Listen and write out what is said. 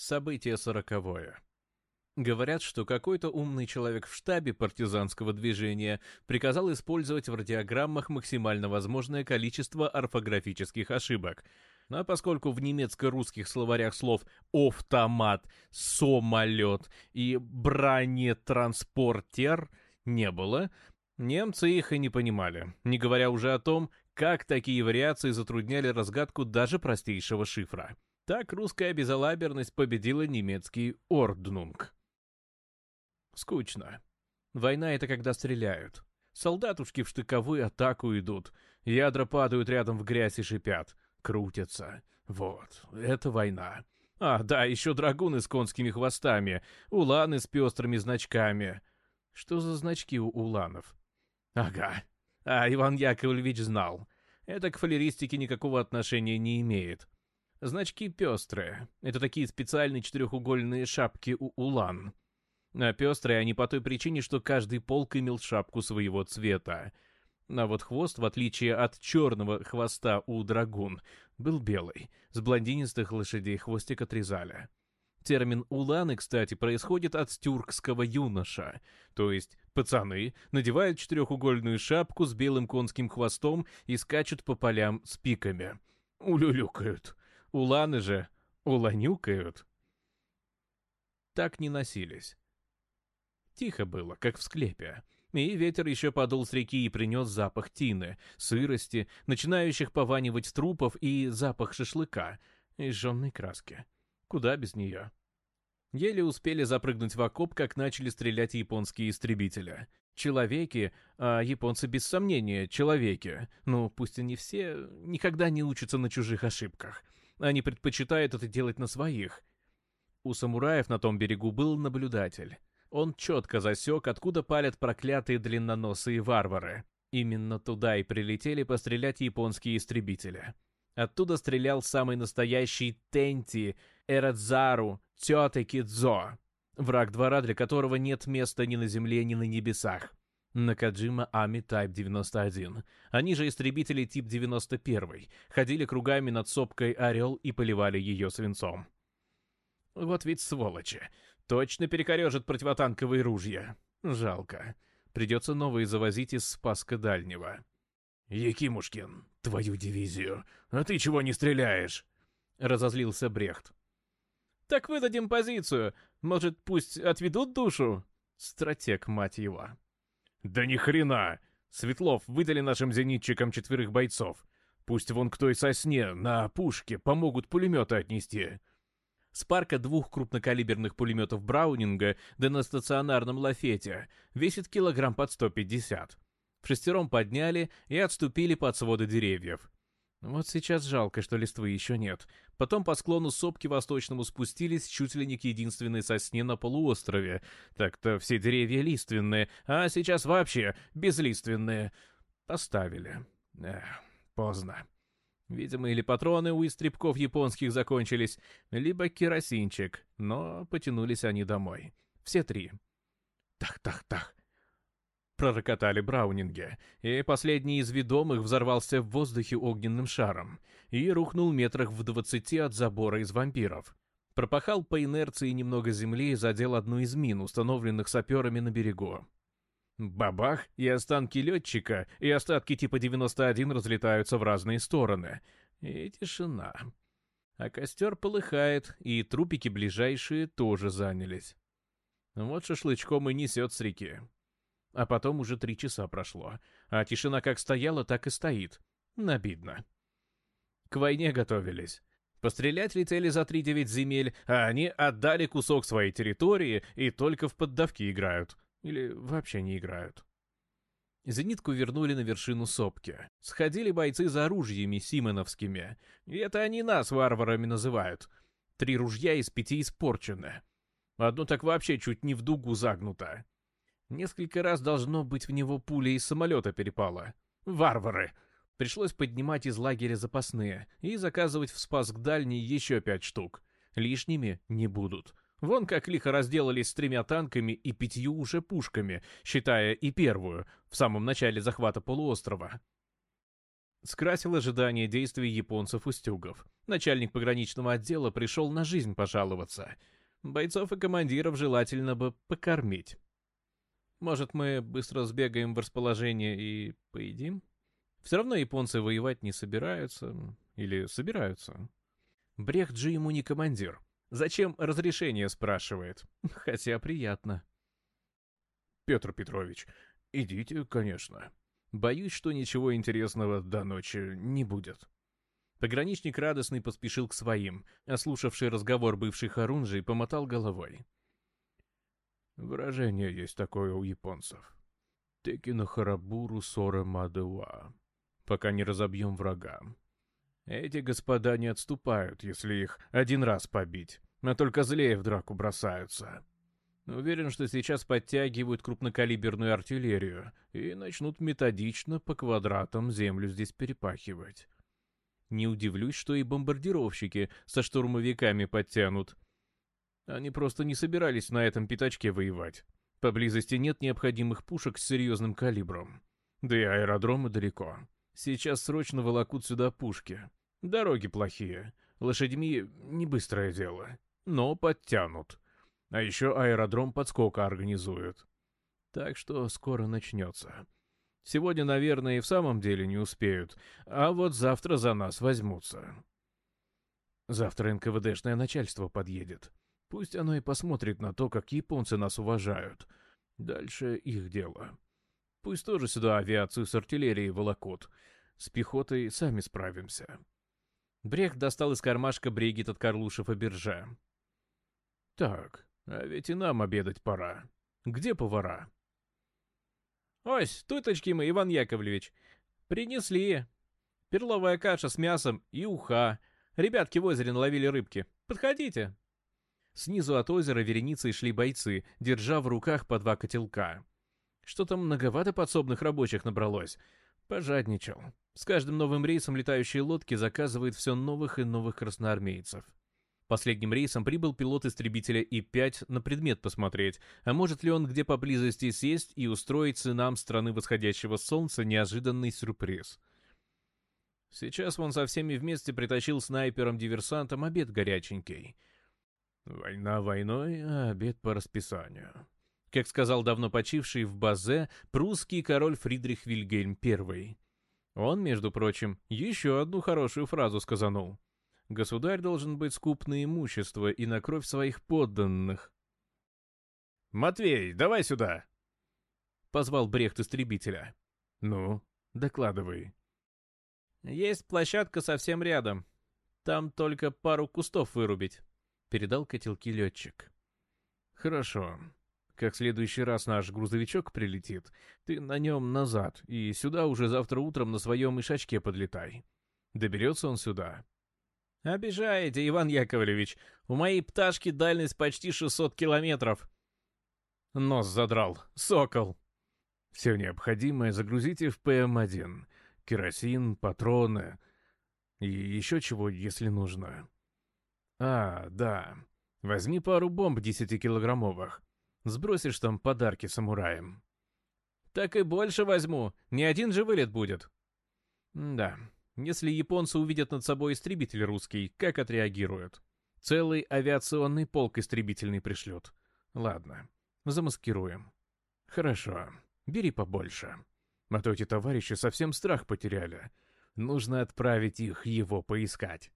Событие сороковое. Говорят, что какой-то умный человек в штабе партизанского движения приказал использовать в радиограммах максимально возможное количество орфографических ошибок. А поскольку в немецко-русских словарях слов «автомат», «самолет» и «бронетранспортер» не было, немцы их и не понимали, не говоря уже о том, как такие вариации затрудняли разгадку даже простейшего шифра. Так русская безалаберность победила немецкий «Орднунг». Скучно. Война — это когда стреляют. Солдатушки в штыковые атаку идут. Ядра падают рядом в грязь и шипят. Крутятся. Вот. Это война. А, да, еще драгуны с конскими хвостами. Уланы с пестрыми значками. Что за значки у уланов? Ага. А Иван Яковлевич знал. Это к фалеристике никакого отношения не имеет. Значки пестрые. Это такие специальные четырехугольные шапки у улан. А пестрые они по той причине, что каждый полк имел шапку своего цвета. А вот хвост, в отличие от черного хвоста у драгун, был белый, с блондинистых лошадей хвостик отрезали. Термин «уланы», кстати, происходит от тюркского «юноша», то есть пацаны надевают четырехугольную шапку с белым конским хвостом и скачут по полям с пиками. Улюлюкают. Уланы же уланюкают. Так не носились. Тихо было, как в склепе. И ветер еще подул с реки и принес запах тины, сырости, начинающих пованивать трупов и запах шашлыка, и жженной краски. Куда без нее? Еле успели запрыгнуть в окоп, как начали стрелять японские истребители. Человеки, а японцы без сомнения человеки, ну пусть и не все, никогда не учатся на чужих ошибках — они предпочитают это делать на своих. У самураев на том берегу был наблюдатель. Он четко засек, откуда палят проклятые длинноносые варвары. Именно туда и прилетели пострелять японские истребители. Оттуда стрелял самый настоящий Тенти, Эрадзару, Тёте Кидзо. Враг двора, для которого нет места ни на земле, ни на небесах. Накаджима Ами Тайп 91, они же истребители Тип 91, ходили кругами над сопкой Орел и поливали ее свинцом. Вот ведь сволочи. Точно перекорежат противотанковые ружья. Жалко. Придется новые завозить из Спаска Дальнего. «Якимушкин, твою дивизию! А ты чего не стреляешь?» Разозлился Брехт. «Так выдадим позицию. Может, пусть отведут душу?» Стратег, мать его. «Да ни хрена! Светлов, выдали нашим зенитчикам четверых бойцов. Пусть вон к той сосне, на пушке, помогут пулеметы отнести». С парка двух крупнокалиберных пулеметов Браунинга, да на стационарном лафете, весит килограмм под 150. В шестером подняли и отступили под своды деревьев. Вот сейчас жалко, что листвы еще нет. Потом по склону сопки восточному спустились чуть ли не к единственной сосне на полуострове. Так-то все деревья лиственные, а сейчас вообще безлиственные. Поставили. Эх, поздно. Видимо, или патроны у истребков японских закончились, либо керосинчик, но потянулись они домой. Все три. Так, так, так пророкотали браунинги, и последний из ведомых взорвался в воздухе огненным шаром и рухнул метрах в двадцати от забора из вампиров. Пропахал по инерции немного земли и задел одну из мин, установленных саперами на берегу. Бабах, и останки летчика, и остатки типа 91 разлетаются в разные стороны. И тишина. А костер полыхает, и трупики ближайшие тоже занялись. Вот шашлычком и несет с реки. А потом уже три часа прошло, а тишина как стояла, так и стоит. набидно К войне готовились. Пострелять летели за 3-9 земель, а они отдали кусок своей территории и только в поддавки играют. Или вообще не играют. Зенитку вернули на вершину сопки. Сходили бойцы за ружьями симоновскими. И это они нас варварами называют. Три ружья из пяти испорчены. Одно так вообще чуть не в дугу загнуто. Несколько раз должно быть в него пуля из самолета перепало. Варвары! Пришлось поднимать из лагеря запасные и заказывать в Спаск Дальний еще пять штук. Лишними не будут. Вон как лихо разделались с тремя танками и пятью уже пушками, считая и первую, в самом начале захвата полуострова. Скрасил ожидание действий японцев-устюгов. Начальник пограничного отдела пришел на жизнь пожаловаться. Бойцов и командиров желательно бы покормить. Может, мы быстро сбегаем в расположение и поедим? Все равно японцы воевать не собираются. Или собираются? Брехт же ему не командир. Зачем разрешение спрашивает? Хотя приятно. Петр Петрович, идите, конечно. Боюсь, что ничего интересного до ночи не будет. Пограничник радостный поспешил к своим, ослушавший разговор бывших Харунжий помотал головой. Выражение есть такое у японцев. Текино Харабуру Сора Мадуа. Пока не разобьем врага. Эти господа не отступают, если их один раз побить, а только злее в драку бросаются. Уверен, что сейчас подтягивают крупнокалиберную артиллерию и начнут методично по квадратам землю здесь перепахивать. Не удивлюсь, что и бомбардировщики со штурмовиками подтянут — они просто не собирались на этом пятачке воевать. Поблизости нет необходимых пушек с серьезным калибром. Да и аэродромы далеко. Сейчас срочно волокут сюда пушки. Дороги плохие. Лошадьми не быстрое дело. Но подтянут. А еще аэродром подскока организуют. Так что скоро начнется. Сегодня, наверное, и в самом деле не успеют. А вот завтра за нас возьмутся. Завтра НКВДшное начальство подъедет. Пусть оно и посмотрит на то, как японцы нас уважают. Дальше их дело. Пусть тоже сюда авиацию с артиллерией волокут. С пехотой сами справимся. Брехт достал из кармашка брегет от Карлушев и Биржа. «Так, а ведь и нам обедать пора. Где повара?» «Ось, туточки мы, Иван Яковлевич. Принесли. Перловая каша с мясом и уха. Ребятки в озере наловили рыбки. Подходите». Снизу от озера вереницей шли бойцы, держа в руках по два котелка. Что-то многовато подсобных рабочих набралось. Пожадничал. С каждым новым рейсом летающие лодки заказывают все новых и новых красноармейцев. Последним рейсом прибыл пилот истребителя И-5 на предмет посмотреть, а может ли он где поблизости сесть и устроить сынам страны восходящего солнца неожиданный сюрприз. Сейчас он со всеми вместе притащил снайпером-диверсантом обед горяченький — Война войной, а обед по расписанию. Как сказал давно почивший в Базе прусский король Фридрих Вильгельм I. Он, между прочим, еще одну хорошую фразу сказанул. Государь должен быть скуп на имущество и на кровь своих подданных. «Матвей, давай сюда!» Позвал Брехт истребителя. «Ну, докладывай». «Есть площадка совсем рядом. Там только пару кустов вырубить» передал котелки летчик. «Хорошо. Как следующий раз наш грузовичок прилетит, ты на нем назад, и сюда уже завтра утром на своем ишачке подлетай. Доберется он сюда». «Обижаете, Иван Яковлевич. У моей пташки дальность почти 600 километров». «Нос задрал. Сокол». «Все необходимое загрузите в ПМ-1. Керосин, патроны и еще чего, если нужно». «А, да. Возьми пару бомб десятикилограммовых. Сбросишь там подарки самураям». «Так и больше возьму. Не один же вылет будет». «Да. Если японцы увидят над собой истребитель русский, как отреагируют?» «Целый авиационный полк истребительный пришлют. Ладно. Замаскируем». «Хорошо. Бери побольше. А то эти товарищи совсем страх потеряли. Нужно отправить их его поискать».